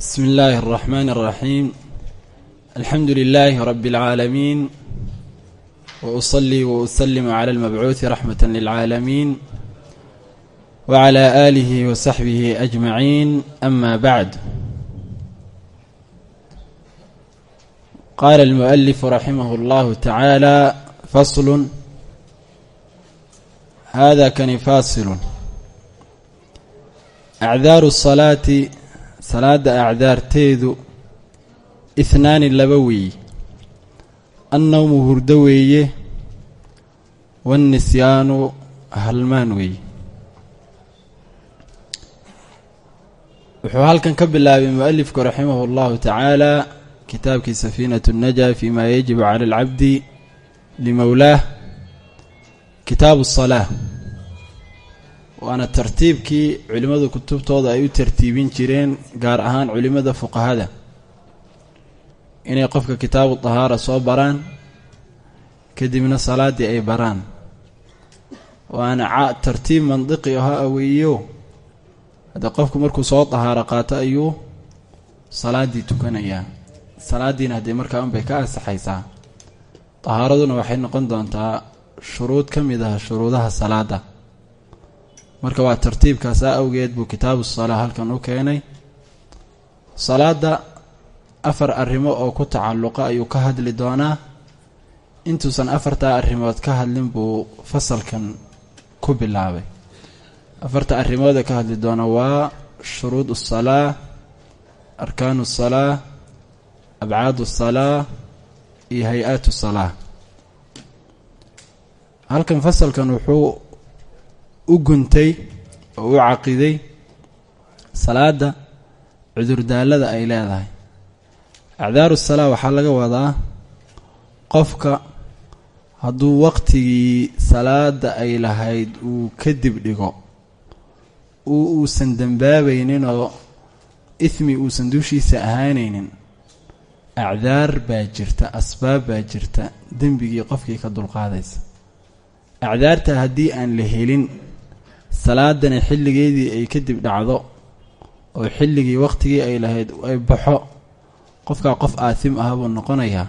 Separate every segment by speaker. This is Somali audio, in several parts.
Speaker 1: بسم الله الرحمن الرحيم الحمد لله رب العالمين وأصلي وأسلم على المبعوث رحمة للعالمين وعلى آله وصحبه أجمعين أما بعد قال المؤلف رحمه الله تعالى فصل هذا كان فاصل أعذار الصلاة salaada acdaarteedu ihnaani laba weeye annawmu hurdo weeye waannisyaanu halmaan weeye wuxuu halkan ka bilaabay mualifku raximahu allahu tacaala kitaabkii safiinatu naja fi ma yajibu cala alcabdi limowlaah kitaabu asalaa waana tartiibkii culimmadu kutubtooda ay u tartiibin jireen gaar ahaan culimmada fuqahada. Inay qofka kitaabu tahaara soo baraan kadibna salaaddii ay baraan. Waana tartiib mandiqi aho aweeyo haddee qofku markuu soo tahaaro qaato ayuu salaaddii tukanayaa. Salaaddiina haddee markaa unbay ka ansaxaysaa tahaaraduna waxay noqon doontaa shuruud ka mid ah shuruudaha salaada marka waa tartiibkaasaa awgeed buu kitaabu salaa halkan u keenay. Salaada afar arrimo oo ku tacalluqa ayuu ka hadli doonaa. Intuusan afartaa arrimood ka hadlin buu fasalkan ku bilaabay. Afarta arrimoodee ka hadli doona waa shuruud usalaa arkaanu salaa abcaad salaa iyo hay'aat salaa halkan fasalkan wuxuu u guntay oo u caqiday salaada cudurdaallada ay leedahay. Acdaaru salaa waxaa laga wadaa qofka hadduu waqtigii salaada ay lahayd uu kadib dhigo uu uusan dembaabaynin oo ismi uusan dushiisa ahaanaynin acdaar baa jirta asbaab baa jirta dembigii qofkii ka dulqaadaysa. Acdaarta haddii aan la helin salaadana xilligeedii ay kadib dhacdo oo xilligii waqtigii ay lahayd ay baxo qofkaa qof aatim ah buu noqonayaa.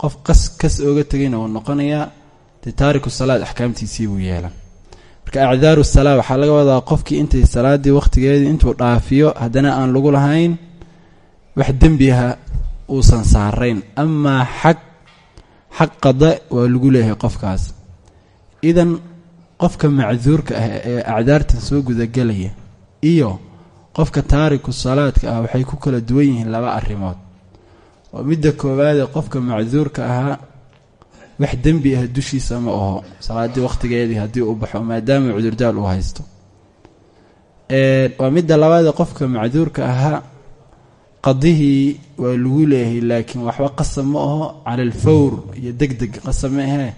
Speaker 1: Qof qas kas ooga tegayna wuu noqonayaa. Dee taariku salaad axkaamtiisii buu yeelan. Marka acdaaru salaa waxaa laga wadaa qofkii intay salaaddii waqtigeedii intuu dhaafiyo haddana aan lagu lahayn wax dembiha uusan saarayn. Amaa xag xaq qada waa lagu leeyahay qofkaas. Idan qofka macduurka ah ee acdaartan soo gudagelaya iyo qofka taariku salaadka ah waxay ku kala duwan yihiin laba arrimood. Oo midda koowaadee qofka macduurka ahaa wax dembi ah dushiisa ma aho salaaddii waqtigeedii haddii uu baxo maadaama cudurdaal uu haysto. Waa midda labaadee qofka macduurka ahaa qadihii waa lagu leeyahay laakiin waxba qasab ma aho cala alfawr iyo deg deg qasab ma ahee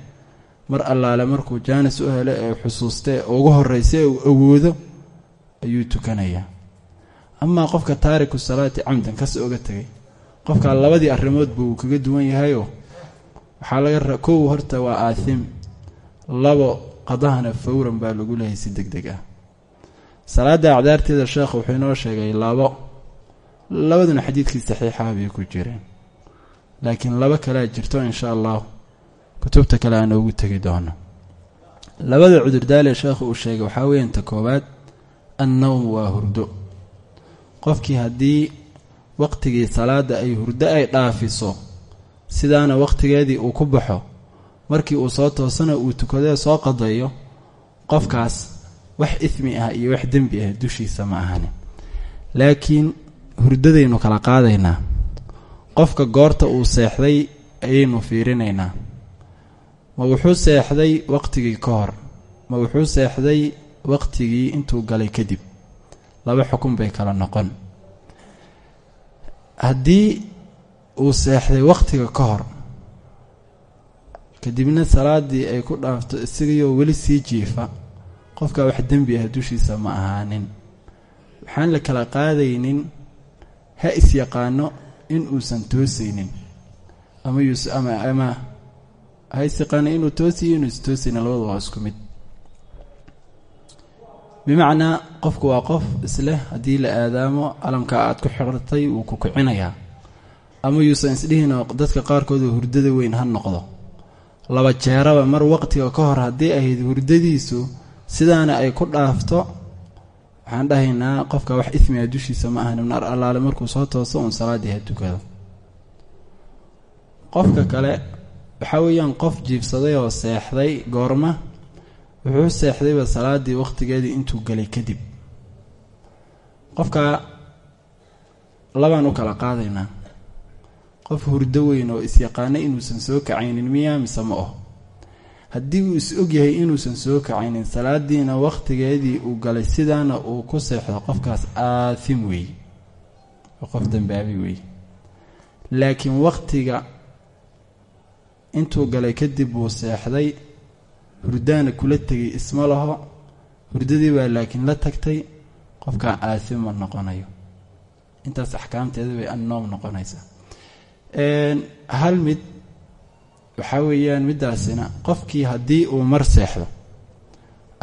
Speaker 1: mar allaale markuu jaanis u helo ee xusuustee ugu horraysa uu awoodo ayuu tukanayaa. Amaa qofka taariku salaati camdan kas oga tegay qofkaa labadii arrimood buu kaga duwan yahayoo? Waxaa laga kow horta waa aathim. Labo qadahana fawran baa lagu leehay si deg deg ah. Salaada acdaarteeda sheekh wuxuu inoo sheegay labo. Labaduna xadiidkii saxiixaha bay ku jireen. Laakiin labo kalea jirto insha allah kutubta kale aan ugu tegi doono. Labada cudurdaale sheekhu uu sheegay waxaa weeyaan ta koowaad annowm waa hurdo. Qofkii haddii waqtigii salaada ay hurdo ay dhaafiso sidaana waqtigeedii uu ku baxo markii uu soo toosana uu tukadee soo qadayo qofkaas wax ismi ah iyo wax dembi ah dushiisa ma ahani. Laakiin hurdadaynu kala qaadaynaa. Qofka goorta uu seexday ayaynu fiirinaynaa ma wuxuu seexday waqtigii ka hor. Ma wuxuu seexday waqtigii intuu galay kadib. Laba xukun bay kala noqon. Haddii uu seexday waqtiga ka hor kadibna salaadii ay ku dhaafto isagaiyo weli sii jiifa qofkaa wax dembi ah dushiisa ma ahaanin. Waxaan la kala qaadaynin ha is-yaqaano in uusan toosaynin. Ama ama ama haysiqana inuu toosiyo inuu istoosayna labada waa isku mid. Bimacnaa qofku waa qof isleh haddii la aadaamo alamka aad ku xirtay wuu ku kicinayaa. Ama yuusan isdhihin dadka qaarkood hurdada weyn ha noqdo. Laba jeeraba mar waqtiga ka hor haddii ahayd hurdadiisu sidaana ay ku dhaafto waxaan dhahaynaa qofka wax ismiga dushiisa ma ahan nar allaale markuu soo tooso uun salaaddii ha tukado. Qofka kale waxaa weeyaan qof jiibsaday oo seexday goorma wuxuu seexdayba salaaddii waqtigeedii intuu gelay kadib. Qofka labaan u kala qaadaynaa qof hurdo weyn oo is-yaqaana inuusan soo kacaynin miyaa mise ma oh? Haddii uu is ogyahay inuusan soo kacaynin salaadiina waqtigeedii uu galay sidaana uu ku seexdo qofkaas aathim weeye qof dambaabi weeye laakiin waqtiga intuu galay kadib uu seexday. Hurdaana kula tegay isma laho. Hurdadii baa laakiin la tagtay. Qofkaa aathim ma noqonayo. Intaas axkaamteeda bay annoom noqonaysaa. Hal mid waxaa weeyaan middaasina qofkii haddii uu mar seexdo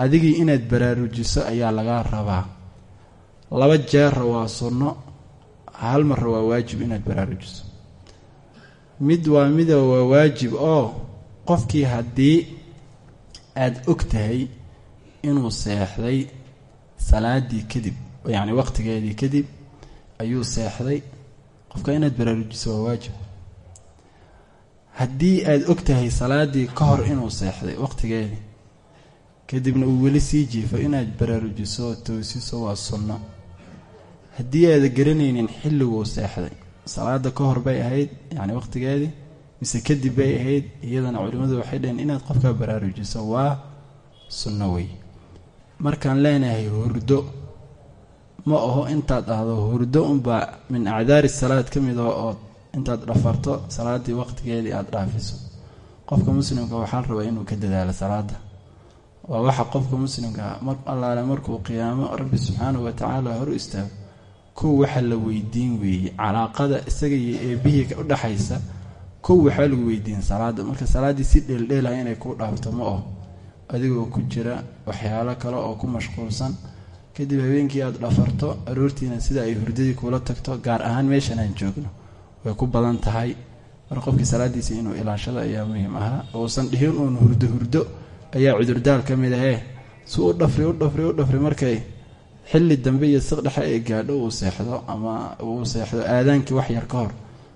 Speaker 1: adigii inaad baraarujiso ayaa lagaa rabaa. Laba jeerra waa sunno hal marra waa waajib inaad baraarujiso mid waa mida waa waajib oo qofkii haddii aada og tahay inuu seexday salaaddii kadib yacni waqtigeedii kadib ayuu seexday. Qofka inaad baraarujiso waa waajib. Haddii aada og tahay salaaddii ka hor inuu seexday waqtigeedii kadibna uu weli sii jiifo inaad baraarujiso toosiso waa sunno. Haddii aada garanaynin xilliguu seexday salaada ka hor bay ahayd yacni waqtigeedii mise kadib bay ahayd iyadana culimmadu waxay dhaheen inaad qofkaa baraarujiso waa sunno wey markaan leenahay hurdo ma aho intaad dhahdo hurdo unbaa min acdaari salaad ka mid ah ood intaad dhafarto salaaddii waqtigeedii aada dhaafiso. Qofka muslimka waxaa rabaa inuu ka dadaalo salaada waa waxa qofka muslimka mar allaale markuu qiyaamo rabbi subxaanahu watacaala hor istaago kow waxa la weydiin weeye calaaqada isaga iyo eebihii u dhexaysa kow waxaa lagu weydiin salaada. Marka salaaddii si dheeldheelaha inay kuu dhaafto ma oh adigoo ku jira waxyaalo kale oo ku mashquulsan. Kadib habeenkii aada dhafarto aroortiina sida ay hurdadii kuula tagto gaar ahaan meeshan aan joogno way ku badan tahay. Mar qofkii salaadiisa inuu ilaashado ayaa muhiim ahaa. Uusan dhihin uun hurdo hurdo ayaa cudurdaar ka mid ahee. Si u dhafri u dhafri u dhafri markay xilli dambe iyo siq dhexe ay gaadho uu seexdo ama uu seexdo aadaankii wax yar ka hor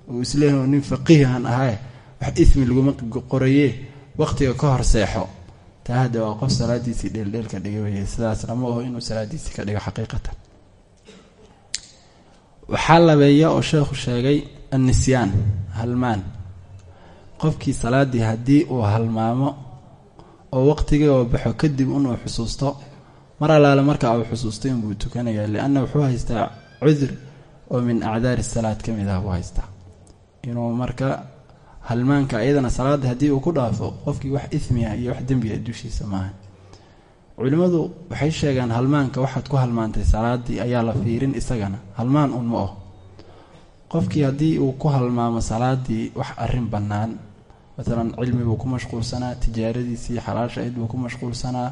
Speaker 1: uu is leeyahay nin faqiihan ahae wax ismi laguma qorayee waqtiga ka hor seexo. Taa hadda waa qof salaadiisii dheeldheel ka dhiga weye sidaasna ma aho inuu salaadiisii ka dhigo xaqiiqatan. Waxaa labeeya oo sheekhu sheegay annisyaan halmaan. Qofkii salaaddii haddii uu halmaamo oo waqtigii oo baxo kadib inuu xusuusto mar allaale marka uu xusuustay inbuu tukanayaa lianna wuxuu haystaa cudur oo min acdaari salaad ka mid ah buu haystaa. Inuu marka halmaanka iyadana salaadda haddii uu ku dhaafo qofkii wax ismiah iyo wax dembiga dushiisa maaha culimmadu waxay sheegaan halmaanka waxaad ku halmaantay salaaddii ayaa la fiirin isagana halmaan un ma oh qofkii haddii uu ku halmaamo salaaddii wax arrin bannaan maalan cilmi buu ku mashquulsanaa tijaaradiisii xalaasha ayd buu ku mashquulsanaa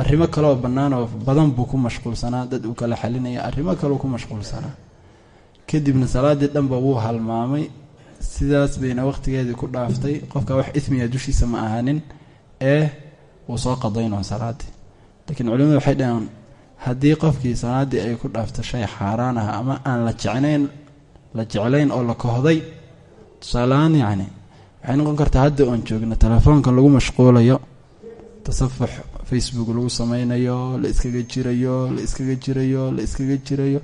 Speaker 1: arrimo kaleoo bannaan oo badan buu ku mashquulsanaa dad uu kala xalinaya arrimo kaleu ku mashquulsanaa. Kadibna salaaddii dhanba wuu halmaamay sidaas bayna waqtigeedii ku dhaaftay qofka wax ismiga dushiisa ma ahanin ee wuu soo qadaynoon salaaddii laakiin culimadu waxay dhaheen haddii qofkii salaaddii ay ku dhaafto shay xaaraan ah ama aan la jecnayn la jeclayn oo la kohday tusaaleaan yacni waxay noqon kartaa hadda oon joogno telefoonka lagu mashquulayo tasafux facebook lagu sameynayo la iskaga jirayo la iskaga jirayo la iskaga jirayo.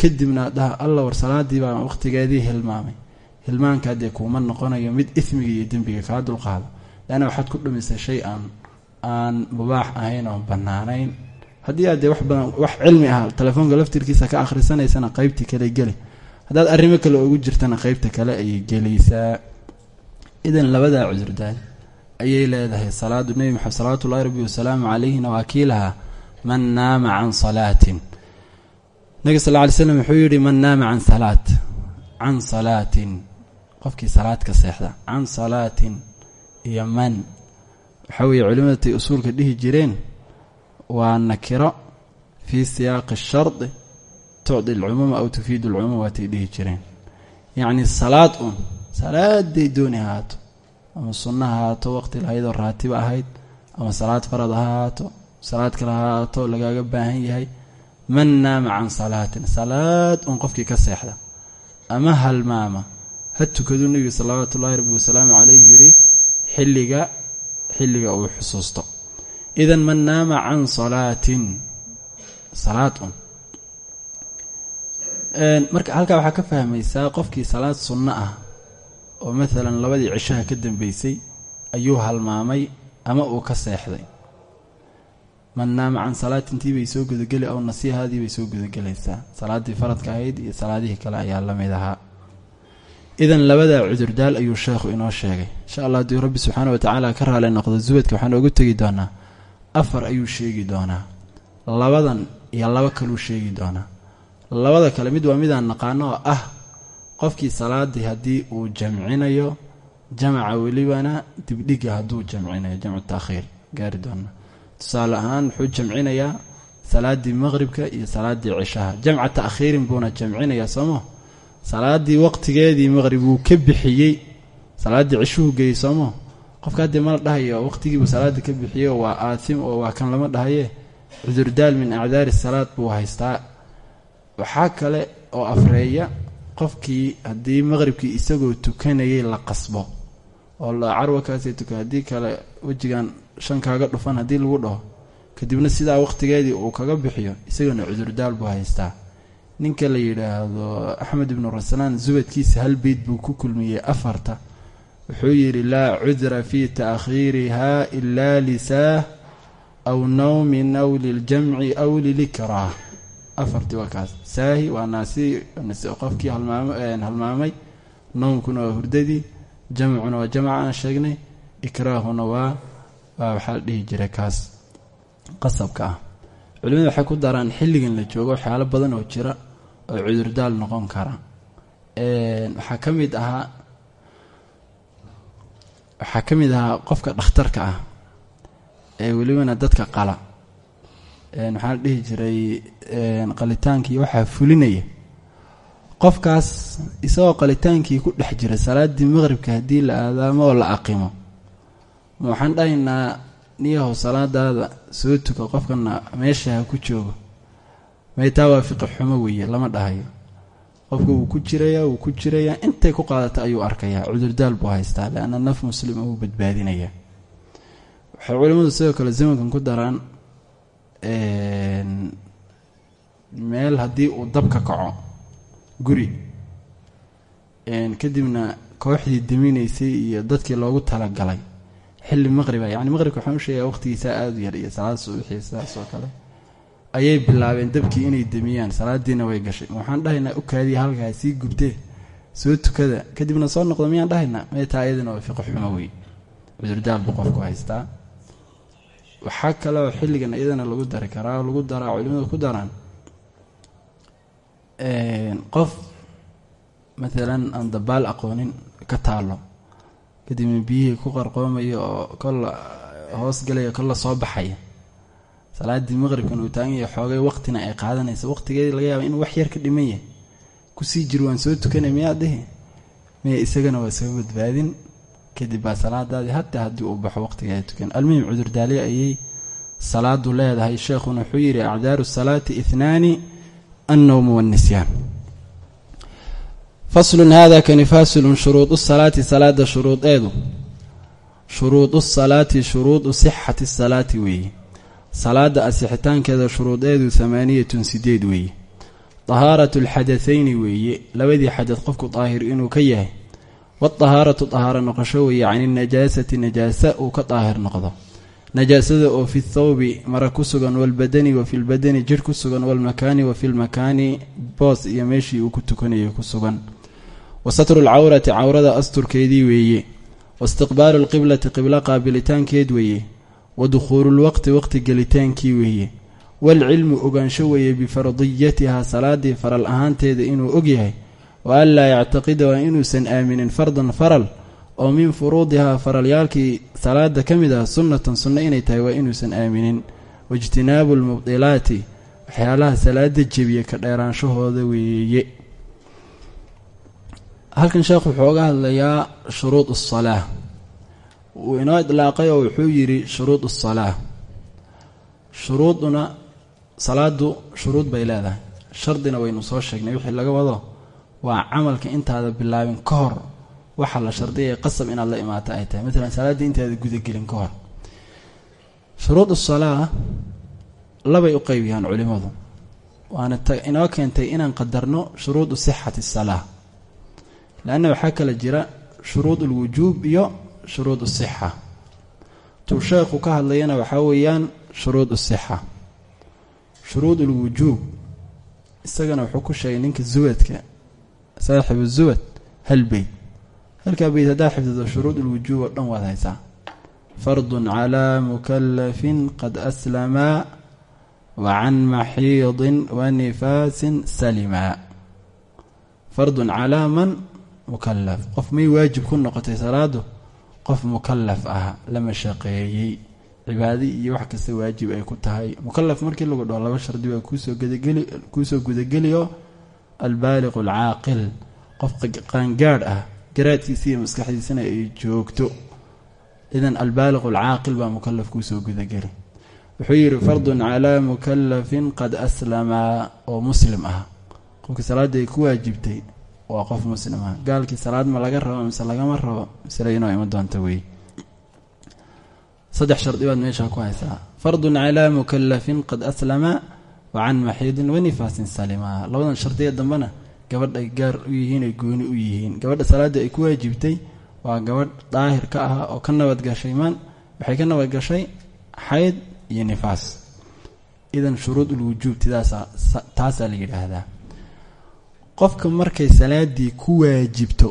Speaker 1: Kadibna dhaha alla war salaadii baa waqtigeedii hilmaamay. Hilmaanka haddee kuuma noqonayo mid ismiga iyo dembiga kaa dulqaado. Leanna waxaad ku dhumisay shay aan aan mubaax ahayn oon bannaanayn. Haddii aad dee wax badan wax cilmi ah telefoonka laftirkiisa ka akhrisanaysana qeybtii kale geli. Haddaad arrimo kale ugu jirtana qeybta kale ayay gelaysaa. Idan labadaa cudurdaad ayay leedahay salaadu nebi maxamed salawaatullahi rabbi wasalaamu calayhina waa kii lahaa man naama can salaatin. Nebiga sal ly slam wuxuu yidhi man naama can salaat. Can salaatin. Qofkii salaad ka seexda can salaatin iyo man. Waxaa weeye culimadatay usuulka dhihi jireen waa nakiro fii siyaaqi shardi tucdi alcumuuma aw tufiidu alcumuum waatay dhihi jireen. Yacnii salaad un salaaday dooni ahaato ama sunno ha ahaato waqti lahaydoo raatiba ahayd ama salaad farad ha ahaato salaad kale ha ahaato lagaaga baahan yahay man naama can salaatin salaad un qofkii ka seexda. Ama halmaama ha tukaduu nebiga salawaatu ullahi rabbi wasalaamu calayh yidhi xilliga xilliga uu xusuusto. Idan man naama can salaatin salaad un. Marka halkaa waxaa ka fahmaysaa qofkii salaad sunno ah oo maalan labadii cishaha ka dambeysay ayuu halmaamay ama uu ka seexday. Man naama can salaatintii bay soo gudageli aw nasiihaadii bay soo gudagelaysaa. Salaaddii faradka ahayd iyo salaadihii kale ayaa la mid ahaa. Idan labadaa cudurdaal ayuu sheekhu inoo sheegay. Insha allah haddii rabbi subxaana wa tacaala ka raali noqdo zubadka waxaan oogu tegi doonaa afar ayuu sheegi doonaa. Labadan iyo laba kaluu sheegi doonaa. Labada kale mid waa midaan naqaano ah qofkii salaadii haddii uu jamcinayo jamaca welibana dibdhiga hadduu jamcinayo jamcu taakhiir gaari doona tusaale ahaan wuxuu jamcinayaa salaaddii maqhribka iyo salaaddii cishaha. Jamca ta'khiirin buuna jamcinayaa soomo salaaddii waqtigeedii maqhrib wuu ka bixiyey salaaddii cishuhu geeyey soomo qofka haddii mala dhahayo waqtigiibuu salaada ka bixiyey waa aatim oo waa kan lama dhahaye cudurdaal min acdaari salaad buu haystaa. Waxaa kale oo afreeya qofkii haddii maqhribkii isagoo tukanayay la qasbo oo carwakaasay tuka haddii kale wejigan shan kaaga dhufan haddii lagu dhaho kadibna sidaa waqtigeedii uu kaga bixiyo isagana cudurdaal buu haystaa. Ninka la yidhaahdo axmed ibnu raslaan zubadkiisa hal beyd buu ku kulmiyey afarta. Wuxuu yidhi laa cudra fii taakhiiriha ilaa lisaah aw nawmin aw liljamci aw lilikraah afartii waa kaas. Saahi waa naasi qofkii halmaamay nowmkuna waa hurdadii jamcuna waa jamca aan sheegnay. Ikraahuna waa waa waxaa la dhihi jiray kaas qasabka ah. Culimadu waxay ku daraan xilligan la joogo waxyaalo badan oo jira oo cudurdaal noqon kara. Waxaa ka mid ahaa waxaa ka mid ahaa qofka dhakhtarka ah ee welibana dadka qala maxaa la dhihi jiray qalitaankii waxaa fulinaya. Qofkaas isagoo qalitaankii ku dhex jira salaaddii maqhribka haddii la aadaamo oo la aqimo ma waxaan dhahaynaa niyahow salaadaada soo tuka qofkana meesha ha ku joogo maytaa waa fiqi xumo weeye lama dhahayo. Qofka wuu ku jirayaa wuu ku jirayaa intay ku qaadata ayuu arkayaa. Cudurdaal buu haystaa leanna naf muslima uu badbaadinaya waxay culimmadu sidoo kale zamankan ku daraan meel haddii uu dab ka kaco guri. Kadibna kooxdii daminaysay iyo dadkii loogu talagalay. Xilli maqriba yani maqribka waxaan u sheegaya waqtigiisaa aada u yar iyo salaad subaxii sidaas oo kale. Ayay bilaabeen dabkii inay demiyaan salaadiina way gashay. Waxaan dhahaynaa ukaadiya halkaa sii gubtee soo tukada. Kadibna soo noqdo miyaan dhahaynaa meetaa iyadana waa fiqi xumo wey cudurdaal buu qofku haystaa waxaa kaleoo xilligan iyadana lagu dari karaa lagu daraa culimadu ku daraan qof maalan aan dabaal aqoonin ka taalo kadibna biyihii ku qarqoomaya oo kolla hoos galaya kolla soo baxaya salaaddii maqribkan uu taagan yahay xoogay waqtina ay qaadanaysa waqtigeedii laga yaaba inuu wax yar ka dhiman yahay ku sii jir waan soo tukanay miyaa dhihi? Miya isagana waa soo badbaadin kadib baa salaadaadii hataa haddii uu baxo waqtigeeda tukan almuhim cudurdaaliye ayay salaadu leedahay. Sheekhuna wuxuu yidhi acdaaru salaati ihnaani annowmu waannisyaan faslun hada kani fasilun shuruudu salaati salaada shuruudeedu. Shuruudu salaati shuruudu sixati salaati weeye salaada asixitaankeeda shuruudeedu hamaaniyatun sideed weeye dahaaratu alxadathayni weeye labadii xadad qofku daahir inuu ka yahay wadahaaratu dahaaro noqosho weeye cani najaasati najaasa uu ka daahir noqdo najaasada oo fi thawbi mara ku sugan walbadani wa fi lbadani jir ku sugan walmakaani wa fi lmakaani boos iyo meeshii uu ku tukanayo ku sugan wa satru lcawrati cawrada asturkeedii weeye waistiqbaalu lqiblati qiblo qaabilitaankeed weeye wa dukhuululwaqti waqti gelitaankii weeye waalcilmu ogaansho weeye bifardiyatihaa salaadii faral ahaanteeda inuu ogyahay wa an laa yactaqida waa inuusan aaminin fardan faral oo min furuudihaa faralyaalkii salaada ka mid ah sunnatan sunno inay tahay waa inuusan aaminin. Waijtinaabu lmubdilaati waxyaalaha salaada jebiya ka dheeraanshahooda weeye. Halkan sheekhu wuxuu oga hadlayaa shuruud asalaa wuu inoo idlaaqay oo wuxuu yidhi shuruud asalaa shuruuduna salaadu shuruud bay leedahay. Shardina waynu soo sheegnay wixii laga wado waa camalka intaada bilaabin ka hor waxa la shardiyaya qasab inaad la imaata ay tahay. Maalan salaaddii intaada gudagelin ka hor. Shuruud asalaa labay u qeybiyaan culimmadu. Waana inoo keentay inaan qadarno shuruudu sixati salaa. Leanna waxaa kala jira shuruud ulwujuub iyo shuruud usixa tuu sheekhu ka hadlayana waxaa weeyaan shuruud usixa shuruud ulwujuub isagana wuxuu ku sheegay ninka zuwadka saaxibu zuwad hal beyt halkaa beyt haddaa xifdido shuruud ulwujuub oo dhan waad haysaa. Fardun calaa mukalafin qad aslamaa wa can maxiidin wa nifaasin salimaa fardun calaa man? Mukalaf qof may waajib ku noqotay salaadu? Qof mukalaf ah lama shaqeeyey. Cibaadi iyo wax kasta waajib ay ku tahay. Mukalaf markii lagu dhaho laba shardi baa kuusoo gudageli gudageliyo albaaliqu alcaaqil qof qaangaadh ah garaadkiisa iyo maskaxdiisana ay joogto idan albaaliqu alcaaqil baa mukalaf kuusoo gudageli wuxuu yidhi fardun calaa mukalafin qad aslamaa oo muslim ah qofkii salaaddii ay ku waajibtay waa qof muslim ah gaalkii salaad ma laga rabo mise lagama rabo misle inoo iman doonta wey saddex shardi baad meeshaa ku haysaa fardun calaa mukalafin qad aslama wa can maxiidin wa nifaasin salima labadan shardiya dambena gabadh ay gaar u yihiin ay gooni u yihiin gabadha salaaddii ay ku waajibtay waa gabadh daahir ka ah oo ka nabadgashay maan waxay ka nabadgashay xayd iyo nifaas idan shuruud ulwujuub taasaa la yidhaahdaa qofka markay salaadii ku waajibto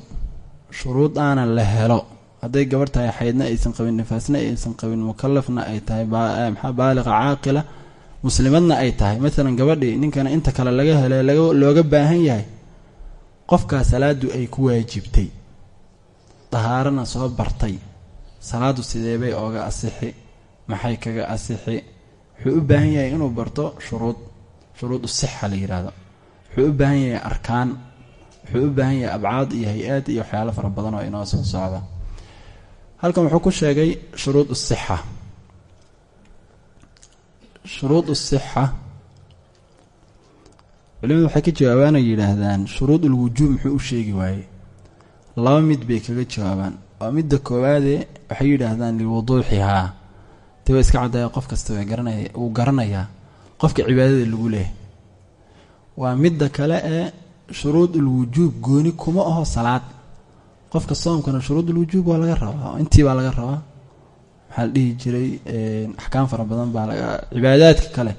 Speaker 1: shuruud aanan la helo hadday gabarh tahay xaydna aysan qabin nifaasna aysan qabin mukalafna ay tahay maxaa baaliqa caaqila muslimadna ay tahay. Maalan gabadhii ninkana inta kale laga helay looga baahan yahay qofkaa salaadu ay ku waajibtay. Dahaarana soo bartay. Salaadu sideebay ooga asixi? Maxay kaga asixi? Wuxuu u baahan yahay inuu barto shuruud. Shuruud usixa la yidhaahdo wuxuu u baahan yahay arkaan. Wuxuu u baahan yahay abcaad iyo hay'aad iyo waxyaalo fara badan oo inoo soo socda. Halkan wuxuu ku sheegay shuruud usixa shuruud usixa culimadu waxay ka jawaabaan oo yidhaahdaan shuruud ulwujuub muxuu u sheegi waaye laba mid bay kaga jawaabaan. Oo midda koowaade waxay yidhaahdaan liwuduuxihaa dee waa iska caddaaya qof kasta way garanaya uu garanayaa qofka cibaadada lagu leehay waa midda kale ee shuruud ulwujuub gooni kuma aho salaad. Qofka soomkana shuruud ulwujuub waa laga rabaa intii baa laga rabaa maxaa dhihi jiray axkaam fara badan baa laga cibaadaadka kale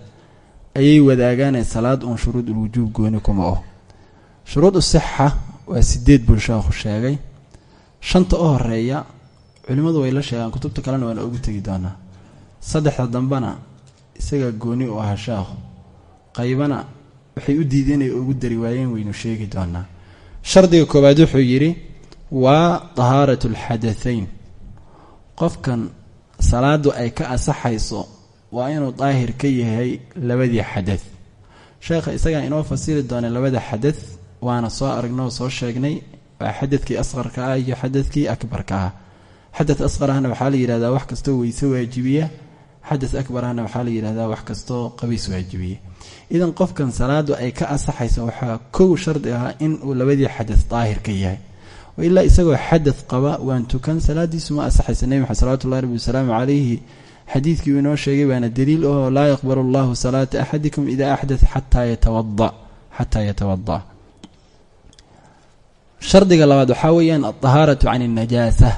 Speaker 1: ayay wadaagaane salaad uun shuruud ulwujuub gooni kuma aho shuruud usixa waa sideed buu sheekhu sheegay. Shanta u horreeya culimmadu way la sheegaan kutubta kalena waana ugu tegi doonaa. Saddexda dambena isagaa gooni u ahaa sheekhu qaybana waxay u diideen ay ugu dari waayeen waynu sheegi doonaa. Shardiga koowaad wuxuu yidhi waa tahaaratu alxadatheyn qofkan salaadu ay ka asaxayso waa inuu daahir ka yahay labadii xadad sheekha isagaa inoo fasiri doonay labada xadad waana soo aragnoo soo sheegnay waa xadadkii asqarka ah iyo xadadkii akbarka ah. Xadad asqar ahna waxaa la yidhahdaa wax kastoo weyse waajibiya xadad akbar ahna waxaa la yidhahdaa wax kastoo qabiis waajibiya. Idan qofkan salaadu ay ka asaxayso waxaa kow shardi ah in uu labadii xadad daahir ka yahay ilaa isagoo xadad qaba waan tukan salaadiisu ma asaxaysa nebi maxamed salawatullahi rabbi wasalaamu calayhi xadiidkii uu inoo sheegay baana daliil oo laa yaqbalu allahu salaata axadikum idaa axdat xataa yatawada xataa yatawada shardiga labaad waxaa weeyaan aldahaaratu can alnajaasa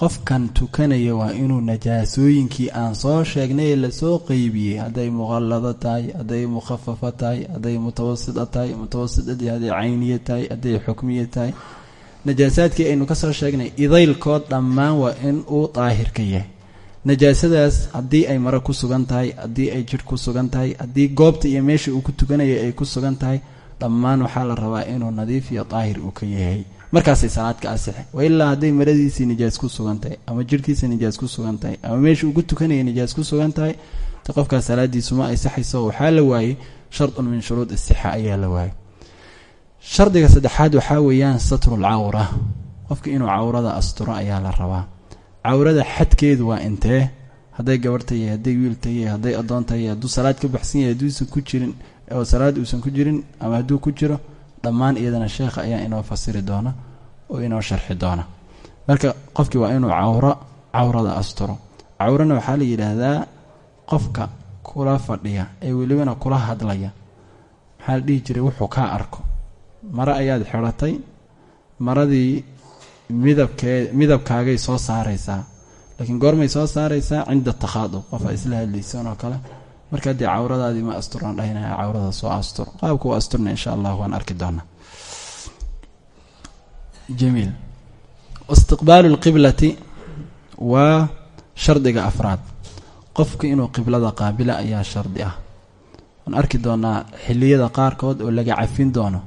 Speaker 1: qofkan tukanaya waa inuu najaasooyinkii aan soo sheegnay ee la soo qeybiyey hadday muqallado tahay hadday mukhafafo tahay hadday mutawasida tahay mutawasidadii hadday cayniye tahay hadday xukmiye tahay najaasaadkii aynu ka soo sheegnay idaylkood dhammaan waa in uu daahir ka yahay. Najaasadaas haddii ay maro ku sugan tahay haddii ay jidh ku sugan tahay haddii goobta iyo meesha uu ku tukanaya ay ku sugan tahay dhammaan waxaa la rabaa inuu nadiif iyo daahir uu ka yahay. Markaasay salaad ka asixi wa ilaa hadday maradiisii nijaas ku sugan tahay ama jirhkiisa nijaas ku sugan tahay ama meesha uu ku tukanaya nijaas ku sugan tahay ta qofkaas salaadiisu ma ay saxayso waxaa la waayey shardun min shuruud isixa ayaa la waayey shardiga saddexaad waxaa weeyaan satrul cawra. Qofka inuu cawrada asturo ayaa la rabaa. Cawrada xadkeedu waa intee? Hadday gabarh yahay hadday wiil tayahay hadday addoon tayahay hadduu salaad ka baxsan yahay hadduusan ku jirin oo salaad uusan ku jirin ama hadduu ku jiro dhammaan iyadana sheekha ayaa inoo fasiri doona oo inoo sharxi doona. Marka qofkii waa inuu cawro cawrada asturo. Cawrana waxaa la yidhaahdaa qofka kula fadhiya ee welibana kula hadlaya. Maxaa la dhihi jiray? Wuxuu kaa arko mare ayaad xidhatay maradii midabkee midabkaagay soo saaraysaa. Laakiin goormay soo saaraysaa cinda takhaadub qofa isla hadlaysan oo kale. Marka haddii cawradaadii ma asturaan dhahinaya cawrada soo astur. Qaabka u asturna insha allah waan arki doonaa. Jamiil. Istiqbaalu lqiblati waa shardiga afraad. Qofku inuu qiblada qaabila ayaa shardi ah. Waan arki doonaa xilliyada qaarkood oo laga cafin doono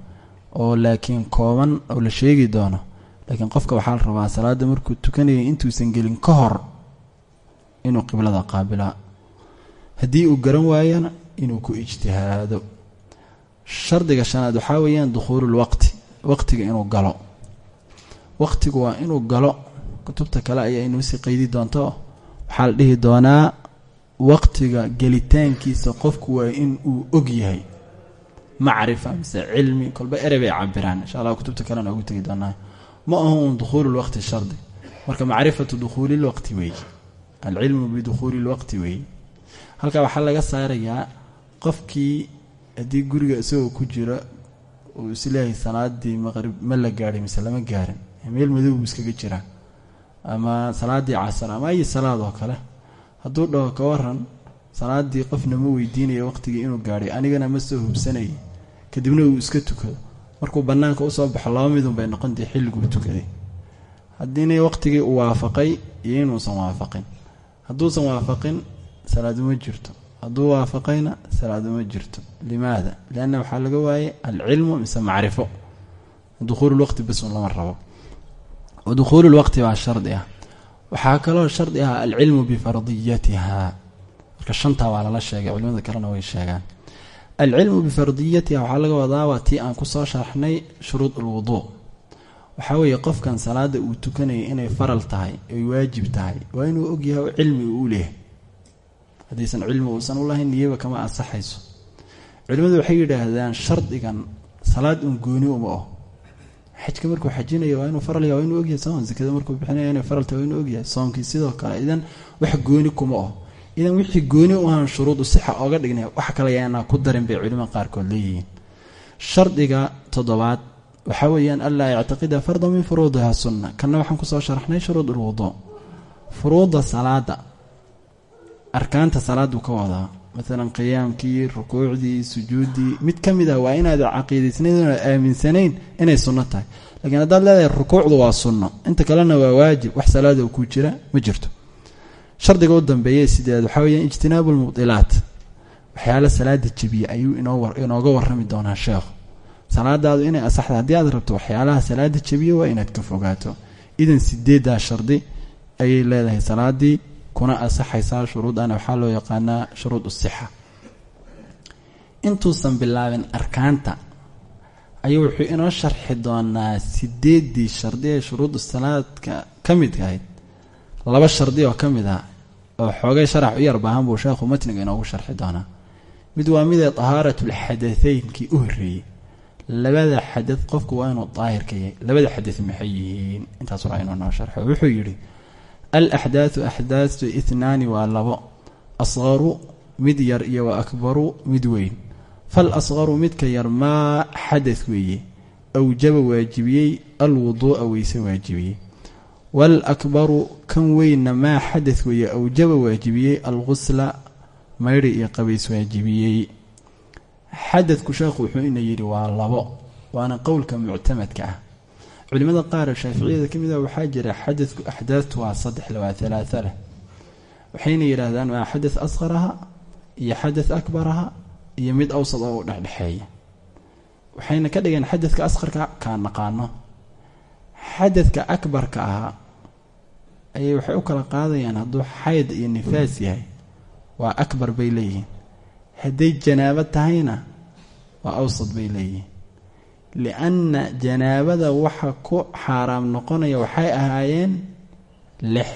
Speaker 1: oo laakiin kooban oo la sheegi doono. Laakiin qofka waxaa la rabaa salaada markuu tukanayay intuusan gelin ka hor inuu qiblada qaabilaa haddii uu garan waayana inuu ku ijtihaado. Shardiga shanaad waxaa weeyaan dukhuululwaqti waqtiga inuu galo. Waqtigu waa inuu galo. Kutubta kale ayaa inuusii qeydi doonto. Waxaa la dhihi doonaa waqtiga gelitaankiisa qofku waa in uu og yahay macrifa mise cilmi kolba erey bay cabiraan insha allah kutubta kalena ugu tegi doonaa ma aho un dukhuululwaqti shardi marka macrifatu dukhuulilwaqti weeye alcilmu bidukhuuli lwaqti weeye halkaa waxaa laga saarayaa qofkii haddii guriga isagoo ku jira uu is leeyahay salaadii maqrib ma la gaadhay mise lama gaarin meel madow buu iskaga jiraa ama salaadii casar ama ayi salaad oo kale hadduu dhaho ka waran salaadii qofna ma weydiinaya waqtigii inuu gaadhay. Anigana ma soo hubsanayay kadibna uu iska tukado markuu bannaanka u soo baxo laba midun bay noqontahay xilliguu tukaday. Haddiina waqtigii uu waafaqay iyo inuusan waafaqin. Hadduusan waafaqin salaaduma jirto. Hadduu waafaqayna salaaduma jirto. Limaada? Lianna waxaa laga waayay alcilmu mise macrifo. Dukhuululwaqti basun lama rabo. Wa dukhuululwaqti baa shardi ah. Waxaa kaloo shardi ah alcilmu bifardiyatiha marka shantaa waa lala sheegay culimada kalena way sheegaan. Alcilmu bifardiyatiha waxaa laga wadaa waa tii aan ku soo sharxnay shuruud ulwuduu waxaa weeye qofkan salaada uu tukanayay inay faral tahay ay waajib tahay waa inuu ogyahay cilmi uu leeyahay haddaysan cilmi uusan u lahayn niyaba kama ansaxayso. Culimmadu waxay yidhaahdaan shardigan salaad un gooni uma oh. Xajka markuu xajinaya waa inuu faral yahay waa inuu ogyahay soon. Zakada markuu bixinaya inay faral tahay waa inuu ogyahay soonkii sidoo kale idan wax gooni kuma oh idan wixii gooni u ahaan shuruudu sixa ooga dhignay wax kale yaanaa ku darin bay culimada qaarkood leeyihiin. Shardiga toddobaad waxaa weeyaan anlaa yactaqida farda min furuudiha sunna. Kanna waxaan ku soo sharaxnay shuruud ulwuduu furuudda salaada arkaanta salaaduu ka wadaa maalan qiyaamkii rukuucdii sujuuddii mid ka mid ah waa inaad caqiidaysnayn oo aaminsanayn inay sunno tahay. Lakiin haddaad leedahay rukuucdu waa sunno inta kalena waa waajib wax salaada ku jira ma jirto shardiga u dambeeye sideed waxaa weyaan ijtinaabu lmubilaat waxyaala salaada jebiya ayuu inooga warami doonaa sheekhu. Salaadaadu inay asaxda haddii aad rabto waxyaalaha salaada jebiya waa inaad ka fogaato. Idan sideeddaa shardi ayay leedahay salaadii kuna asaxaysaa shuruudana waxaa loo yaqaanaa shuruud usixa intuusan bilaabin arkaanta ayuu wuxuu inoo sharxi doonaa sideedii shardi ee shuruudu salaadka ka midka ahayd. Laba shardi oo ka mid ah oo xoogay sharax u yar baahan buu sheekhu matniga inoogu sharxi doonaa. Mid waa midee tahaaratlxadatheynkii u horreeyey. Labada xadad qofku waa inuu daahirka yahay labada xadad maxay yihiin. Intaas waa inuu noo sharxo wuxuu yidhi alaxdaathu axdaatu itnaani waa labo. Asqaru mid yar iyo wa akbaru mid weyn. Fal asqaru midka yar maa xadad weeye? Awjaba waajibiyey alwuduu'a weyse waajibiyey wal akbaru kan weynna maa xadad weeye awjaba waajibiyey algusla maydhi iyo qabays waajibiyey xadadku sheekhu wuxuu ina yidhi waa labo waana qowlka muctamadka ah culimada qaar shaaficiyada ka mid a waxaa jira xadadku axdaadtu waa saddex le waa alaaa leh waxayna yidhaahdaan waa xadad asqaraha iyo xadad akbaraha iyo mid awsad oo u dhexdhexeeya waxayna ka dhigeen xadadka asqarka kaa naqaano xadadka akbarka ahaa ayay waxay u kala qaadayaan hadduu xayd iyo nifaas yahay. Waa akbar bay leeyihiin. Hadday janaabo tahayna waa awsad bay leeyihiin. Lianna janaabada waxa ku xaaraam noqonaya waxay ahaayeen lix.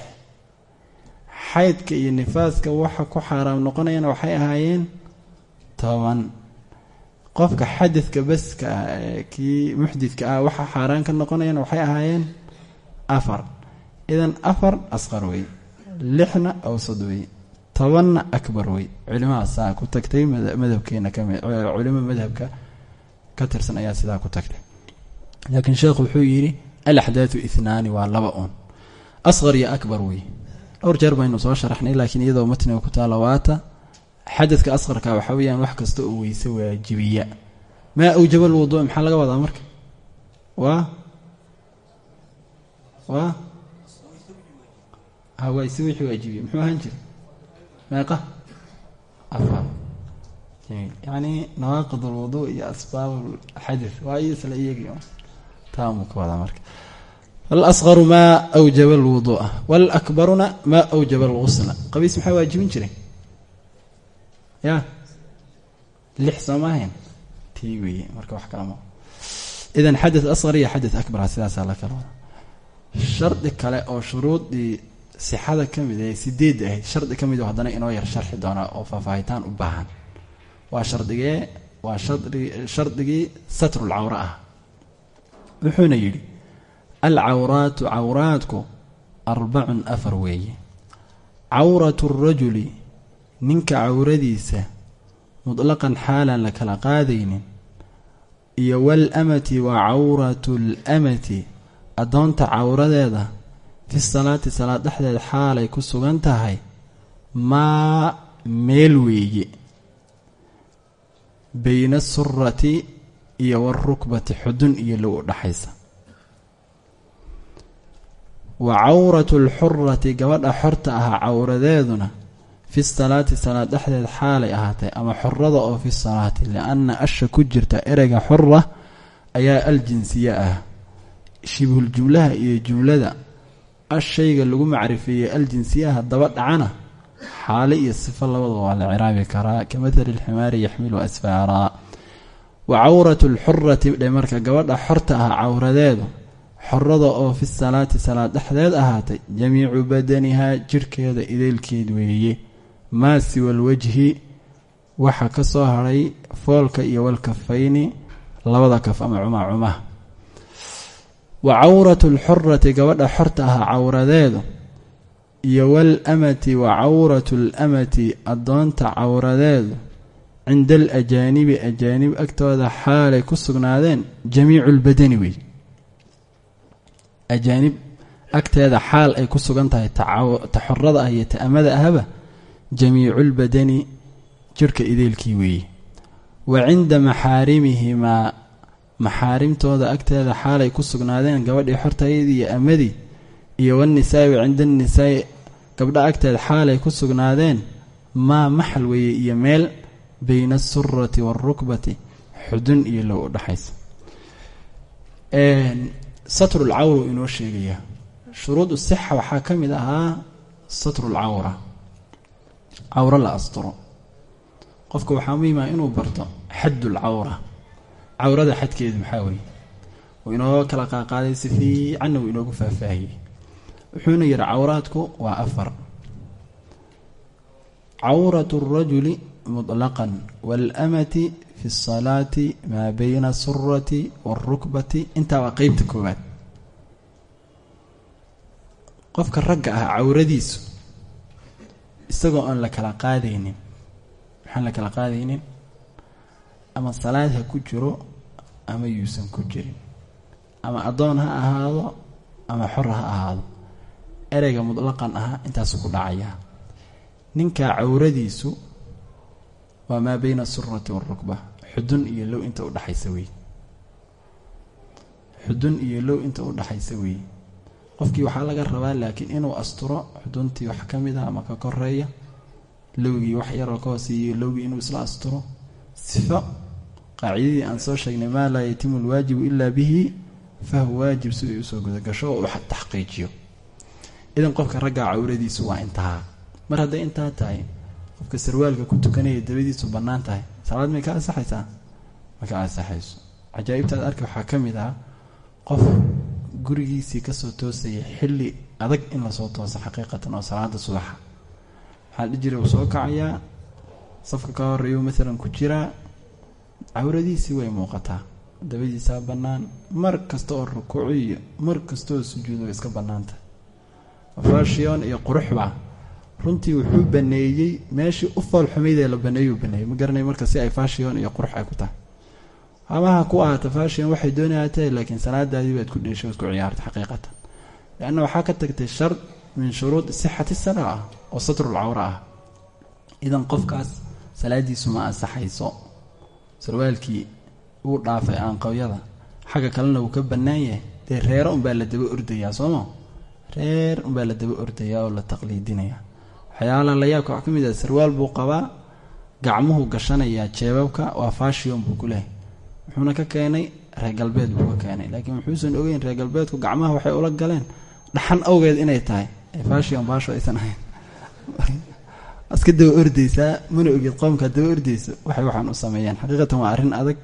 Speaker 1: Xaydka iyo nifaaska waxa ku xaaraam noqonayana waxay ahaayeen toban. Qofka xadidka baska ah ee kii muxdidka ah waxa xaaraan ka noqonayana waxay ahaayeen afar idan afar asqar wey lixna awsad wey tobanna akbar wey. Culimahaasaa ku tagtay madhabkeena kami culimo madhabka ka tirsan ayaa sidaa ku tagtay. Laakiin sheekhu wuxuu yidhi alaxdaathu ithnaani waa laba un asqar iyo akbar wey. Dhowr jeer baynu soo sharaxnay laakiin iyadoo matniga ku taala waata xadadka asqarka waxaa weyaan wax kasta oo weyse waajibiya. Maa awjaba lwuduuc maxaa laga wadaa marka? Waa? Waa hawayse wixii waajibiya muxuu ahaan jira meeqa? Afar. Yacni nawaaqid alwuduu iyo asbaab alxadad waa isla iyagii taamuu ka wadaa marka. Falasqaru maa awjaba alwuduu'a walakbaruna maa awjaba algusla qabiis maxaa waajibin jiray? Ya. Lix soo maahayn tii weeye marka wax kala ma. Idan xadad asqar iyo xadad akbarha sidaasaa la kala wada shardi sixada ka mid ee sideed ahayd shardi ka mid oo haddana inoo yar sharxi doonaa oo faahfaahitaan u baahan. Waa shardigee waa shardigii satrulcawra ah. Wuxuuna yidhi alcawraatu cawraadku arbacun afar weeye. Cawratu rajuli ninka cawradiisa mutlaqan xaalan la kala qaadaynin iyo wal amati waa cawratu lamati addoonta cawradeeda fi salaati salaad dhexdeeda xaalay ku sugan tahay maa meel weeye. Bayna asurati iyo warukbati xudun iyo low u dhaxaysa. Wa cawratu alxurati gabadha xorta ahaa cawradeeduna fi salaati salaad dhexdeed xaalay ahaatay ama xorada oo fi salaati lianna asha ku jirta ereyga xora ayaa aljinsiye ah. Shibhul jumlaha iyo jumlada ashayga lagu macrifeeyey aljinsiyaha daba dhacana xaale iyo sifo labadaba waa la ciraabi karaa. Ka mathali lximaari yaxmilu asfaaraa wa cawratu lxurati dhe marka gabadha xorta ah cawradeedu xorada oo fi salaati salaad dhexdeed ahaatay jamiicu badanihaa jirhkeeda ideylkeed weeye. Maa siwa lwajhi waxa ka soo hadhay foolka iyo walkafayni labada kaf ama cumaa cumaha wa cawratu lxurati gabadha xorta ah cawradeedu. Iyo wal amati wa cawratu lamati addoonta cawradeedu. Cinda alajaanibi ajaanib agtooda xaalay ku sugnaadeen jamiicu lbadani wey. Ajaanib agteeda xaal ay ku sugan tahay ta xorada ah iyo ta amada ahba jamiiculbadani jirhka ideelkii weeye wa cinda maxaarimihimaa maxaarimtooda agteeda xaalay ku sugnaadeen gabadhii xortayadii iyo amadii iyo wanisaa'i wa cinda anisaa'i gabdha agteeda xaalay ku sugnaadeen maa maxal weeye iyo meel bayna asurati waalrukbati xudun iyo low u dhaxaysa. Satrulcawra inoo sheegayaa shuruudu sixa waxaa ka mid ahaa satrulcawra cawro la asturo. Qofka waxaa muhiima inuu barto xaddulcawra cawrada xadkeedu maxaa weeye? Uu inoo kala qaaqaaday si fiicanna uu inoogu faahfaahiyey. Wuxuuna yidhi cawraadku waa afar. Cawratu alrajuli mutlaqan waalamati fi asalaati maa bayna asurati waalrukbati intaa waa qeybta koowaad. Qofka ragga ah cawradiisu isagoo aan la kala qaadaynin maxaan la kala qaadaynin ama salaad ha ku jiro ama yuusan ku jirin. Ama addoon ha ahaado ama xor ha ahaado. Ereyga mutlaqan ah intaasu ku dhacayaa ninkaa cawradiisu waa maa bayna asurati waalrukba xudun iyo low inta udhaxaysa wey xudun iyo low inta udhaxaysa wey qofkii waxaa laga rabaa laakiin inuu asturo xuduntii wax ka mid a ama ka koreeya lowgii wax yaroo ka hooseeyo lowgii inuu isla asturo. Sifo qaacidadii aan soo sheegnay maa laa yatimu alwaajibu ilaa bihi fahuwa waajib si ay u soo gudagasho oo uu taxqiijiyo. Idan qofka raggaa cawradiisu waa intahaa. Mar hadday intaa tahay qofka sarwaalka ku tukanaya dabadiisu bannaan tahay salaad may ka ansaxaysaa? Ma ka ansaxayso. Cajaa'ibtaad arki waxaa ka mid ah qof gurigiisii ka soo toosaya xilli adag in la soo tooso xaqiiqatan oo salaada subaxa. Waxaa dhi jira uu soo kacayaa safka ka horeeyu maalan ku jiraa cawradiisii way muuqataa. Dabadiisaa bannaan. Mar kasta oo rukuuco iyo mar kasta oo sujuud way iska bannaanta. Fashion iyo quruxba runtii wuxuu baneeyey meeshii u foolxumaydee la baneeyuu baneeyey ma garanay marka si ay fashion iyo qurux ay ku tahay. Amaha ku ahata fashion waxay doonayatahay laakiin salaadaadii baad ku dheesho isku ciyaarta xaqiiqatan. Leanna waxaa ka tagtay shard min shuruudi sixati salaa ah oo satrul cawra ah. Idan qofkaas salaadiisu ma ansaxayso sarwaalkii uu dhaafay aanqawyada. Xagga kalena wuu ka bannaan yahay dee reero unbaa la daba ordayaa sooma reer unbaa la daba ordayaa oo la taqliidinayaa. Waxyaalaha la yaabka waxaa ka mid ah sarwaal buu qabaa gacmuhu gashanayaa jeebabka waa fashion buu ku lehay. Wuxuuna ka keenay reer galbeed buu ka keenay. Laakiin wuxuusan ogeyn reer galbeedku gacmaha waxay ula galeen. Dhaxan awgeed inay tahay. Fashion baasho aysan ahayn iska daba ordaysaa mana ogid qoomkaa daba ordaysa. Waxay waxaan u sameeyaan. Xaqiiqatan waa arrin adag.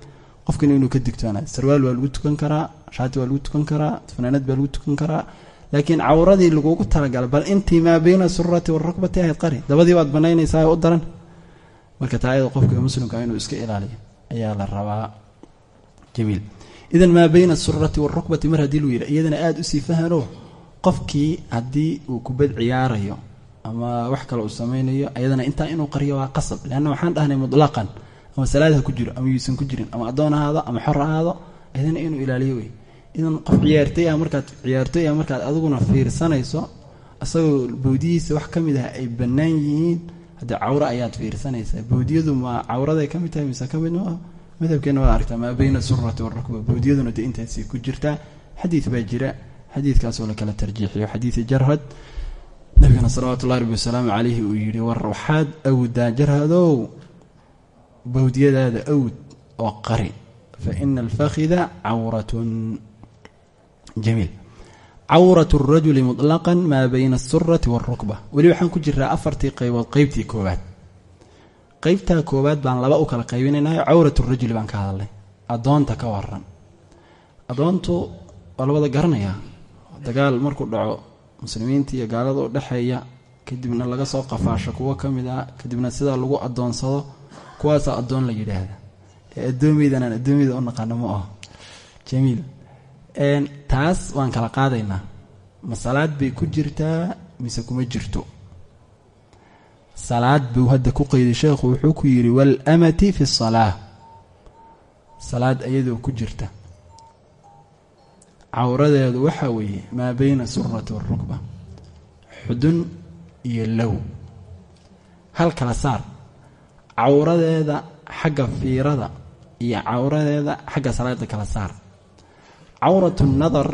Speaker 1: Qofkan inuu ka digtoonayo sarwaal waa lagu tukan karaa shaati waa lagu tukan karaa fanaanad baa lagu tukan karaa. Laakiin cawradii lagugu talagalay bal intii maa bayna surati warukbati ahayd qari dabadii baad banaynaysaa u daran. Marka taayada qofka muslimka inuu iska ilaaliyo ayaa la rabaa. Jamiil. Idan maa bayna surati warukbati mar haddii lagu yidha iyadana aada u sii fahano qofkii haddii uu kubad ciyaarayo ama wax kale uu samaynayo ayadana intaa inuu qariyo waa qasab. Leanna waxaan dhahnay mutlaqan ama salaad ha ku jiro ama yuusan ku jirin ama addoon ahaado ama xor ahaado ayadana inuu ilaaliyo wey. Idan qof ciyaartay ah markaad ciyaartay ah markaad adiguna fiirsanayso isagoo bawdiyihiisa wax ka mid ah ay bannaan yihiin haddii cawro ayaad fiirsanaysaa. Bawdiyadu ma cawraday ka mid tahay mise ka mid maa madhabkeena waad aragtaa maa bayna surati warakba bawdiyaduna dee intaasi ku jirtaa. Xadiid baa jira. Xadiidkaasoo la kala tarjiixiyo. Xadiidi jarhad nabigana salawaatu ullahi rabbi wasalaamu calayhi uu yidhi war waxaad awdaa jarhadow bawdiyadaada awd oo qari fa ina alfakhida cawratun. Jamiil. Cawrat rajuli mutlaqan maa bayna asurati waalrukba weli waxaan ku jiraa afartii qaybood qeybtii koowaad. Qeybtaa koowaad baan laba u kala qaybinaynayo cawrat rajuli baan ka hadalnay. Addoonta ka waran addoontu waa la wada garanayaa. Dagaal markuu dhaco muslimiinta iyo gaalada u dhexeeya kadibna laga soo qafaasho kuwo ka mid ah kadibna sidaa lagu addoonsado kuwaasaa addoon la yidhaahda. Ee addoomaydan aan addoomayda u naqaano ma aho jamiil taas waan kala qaadaynaa. Ma salaad bay ku jirtaa mise kuma jirto? Salaad buu hadda ku qeyday sheekhu wuxuu ku yidhi waalamati fi salaa salaad ayadoo ku jirta cawradeedu waxaa weeye maa bayna surati waalrukba xudun iyo low. Hal kala saar cawradeeda xagga fiirada iyo cawradeeda xagga salaada kala saar. Cawratu nadar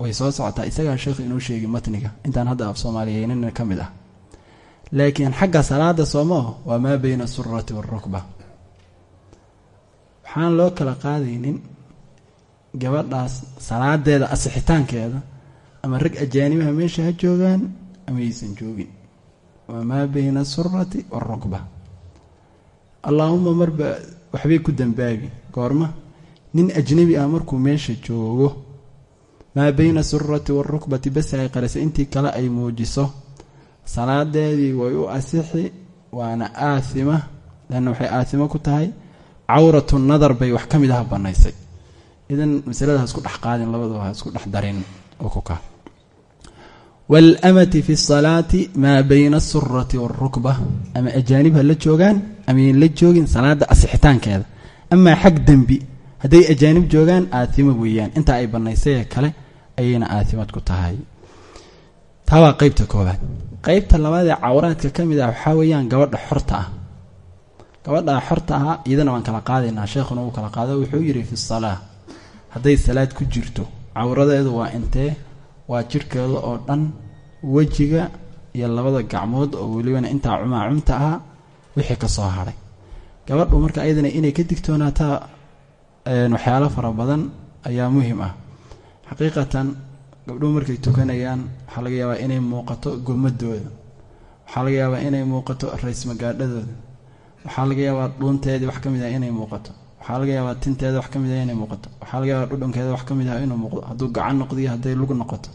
Speaker 1: way soo socotaa isagaa sheekhu inoo sheegay matniga intaan hadda af soomaaliyeynina ka mid ah. Laakiin xagga salaada soomaho waa maa bayna asurati waalrukba waxaan loo kala qaadaynin gabadhaas salaadeeda asixitaankeeda ama rag ajaanibaha meesha ha joogaan ama aysan joogin. Waa maa bayna asurati waalrukba allaahuma marba waxbay ku dambaabi goorma nin ajnabi ah markuu meesha joogo maa bayna surati waalrukbati bas ay qarisa intii kale ay muujiso. Salaadeedii way u asixi waana aasima leanna waxay aasimo ku tahay cawratu nadar bay wax ka mid ah bannaysay idan masalada ha isku dhex qaadin labadaba ha isku dhex darin waalamati fi salaati maa bayna asurati waalrukba ama ajaanib ha la joogaan ama la joogin salaada asixitaankeeda. Amaa xag dembi hadday ajaanib joogaan aatimo weeyaan. Intaa ay bannaysayee kale ayayna aatimad ku tahay. Taa waa qeybta koobaad qeybta labaad ee cawraadka ka mid ah waxaa weeyaan gabadha xorta ah. Gabadha xorta ah iyadana waan kala qaadaynaa sheekhuna uu kala qaado wuxuu yidhi fi salaa hadday salaad ku jirto. Cawradeedu waa intee? Waa jirhkeeda oo dhan wejiga iyo labada gacmood oo welibana intaa cumaa cumta ah wixii ka soo hadhay gabadhu marka ayadana inay ka digtoonaataa waxyaalo fara badan ayaa muhiim ah. Xaqiiqatan gabdhuhu markay tukanayaan waxaa laga yaabaa inay muuqato gomadooda. Waxaa laga yaabaa inay muuqato raysmagaadhadooda waxaa laga yaabaa dhuunteedii wax ka mid ah inay muuqato waxaa laga yaabaa tinteeda wax ka mid ah inay muuqato. Waxaa laga yaabaa dhudhunkeeda wax ka mid ah inuu muuqdo. Hadduu gacan noqdiyo hadday lug noqoto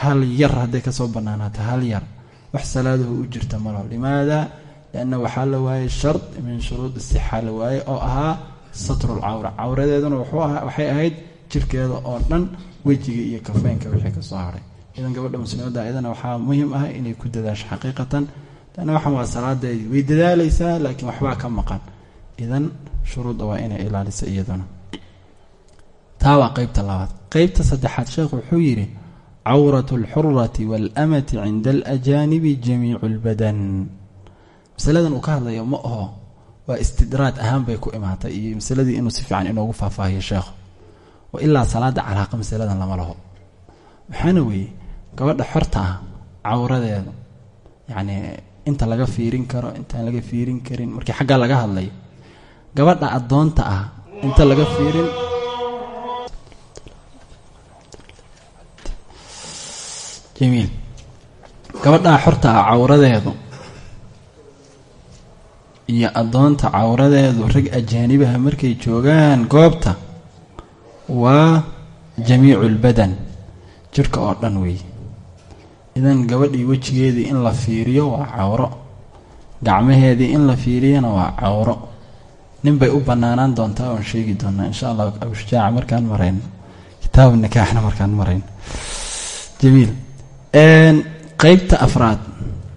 Speaker 1: hal yar hadday ka soo banaanaato hal yar wax salaaduhu u jirta malo limaada? Lianna waxaa la waayey shard min shuruud istixaa la waayey oo ahaa satrulcawra cawradeeduna waxay ahayd jirkeeda oo dhan wejiga iyo kafeynka wixii ka soo haray. Idan gabadha muslimadda iyadana waxaa muhiim ah inay ku dadaasho xaqiiqatan. Lanna waxaan waa salaadeedii way dadaalaysaa laakiin waxbaa ka maqan. Idan shuruudda waa inay ilaalisa iyaduna. Taa waa qeybta labaad. Qeybta saddexaad sheekhu wuxuu yidhi cawrat alxurati waalamati cinda alajaanibi jamiicu lbadan masaladan uu ka hadlayo ma aho waa istidraad ahaan bay ku imaatay iyo masaladii inuu si fiican inoogu faahfaahiyo sheekhu. Oo ilaa salaada calaaqa masaladan lama laho. Waxaana weeye gabadha xorta ah cawradeedu yacni inta laga fiirin karo intaan laga fiirin karin markii xaggaa laga hadlayo gabadha addoonta ah inta laga fiirin. Jamiil gabadhaa xorta ah cawradeedu iyo addoonta cawradeedu rag ajaanibaha markay joogaan goobta waa jamiicu lbadan jirka oo dhan weeye idan gabadhii wejigeedii in la fiiriyo waa cawro gacmaheedii in la fiiriyana waa cawro nin bay u banaanaan doontaa oon sheegi doonaa insha allah abushujaaca markaan marayn. Kitaabu nikaaxna markaan marayn. Jamiil. Qeybta afraad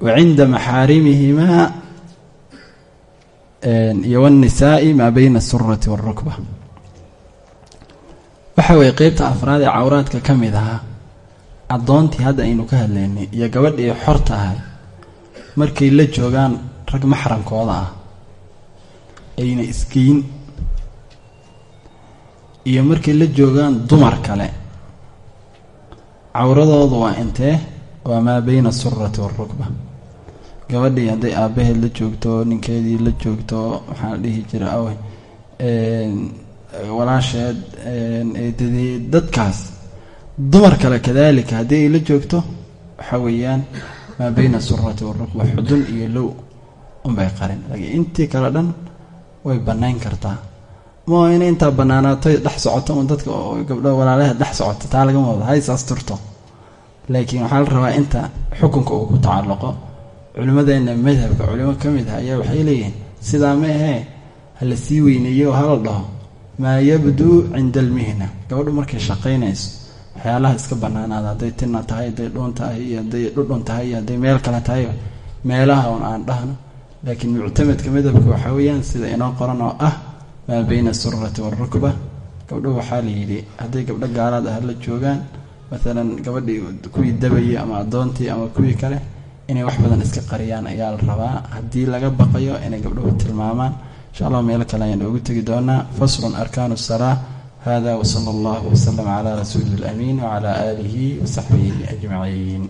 Speaker 1: wa cinda maxaarimihimaa iyo wاnnisaai maa bayna asurati wاlrukba waxa weeye qeybta afraad ee cawraadka ka mid ahaa addoontii hadda aynu ka hadlaynay iyo gabadhii xorta ahay markay la joogaan rag maxramkooda ah ayna isgeyn iyo markay la joogaan dumar kale. Cawradoodu waa intee? Waa maa bayna asurati waalrukba gabadhii hadday aabbaheed la joogto ninkeedii la joogto waxaa la dhihi jira awe walaasheed eedadeed dadkaas dumar kale kadaalika haddii ay la joogto waxa weeyaan maa bayna asurati waalrukba xudun iyo low unbay qarin. Laakiin intii kale dhan way bannayn kartaa. Moo inay intaa bannaanaato dhex socoto un dadka gabdho walaalaha dhex socoto taa lagama wado haysaas turto. Laakiin waxaa la rabaa inta xukunka uu ku tacalluqo culimmadeenna madhabka culimo ka mid ah ayaa waxay leeyihiin sidaa ma ahee hala sii weyneeyo hala dhaho. Maa yabduu cinda almihna. Gabadhu markay shaqaynayso waxyaalaha iska bannaanaada hadday tina tahay hadday dhuun tahay iyo hadday dhudhun tahay iyo hadday meel kale tahay meelaha un aan dhahno laakiin muctamadka madhabka waxaa weeyaan sida inoo qoran oo ah maa bayna asurati waalrukba gabdho waxaa la yidhi hadday gabdho gaalaad ah la joogaan maalan gabadhii kuwii dabayay ama addoontii ama kuwii kale inay wax badan iska qariyaan ayaa la rabaa. Haddii laga baqayo inay gabdhuhu tilmaamaan. Insha allah meelo kale ayaan oogu tegi doonaa. Faslun arkaanu salaa hada wsala allahu wslama calaa rasuuli اlamiin wcala aalihi wasaxbihi ajmaciin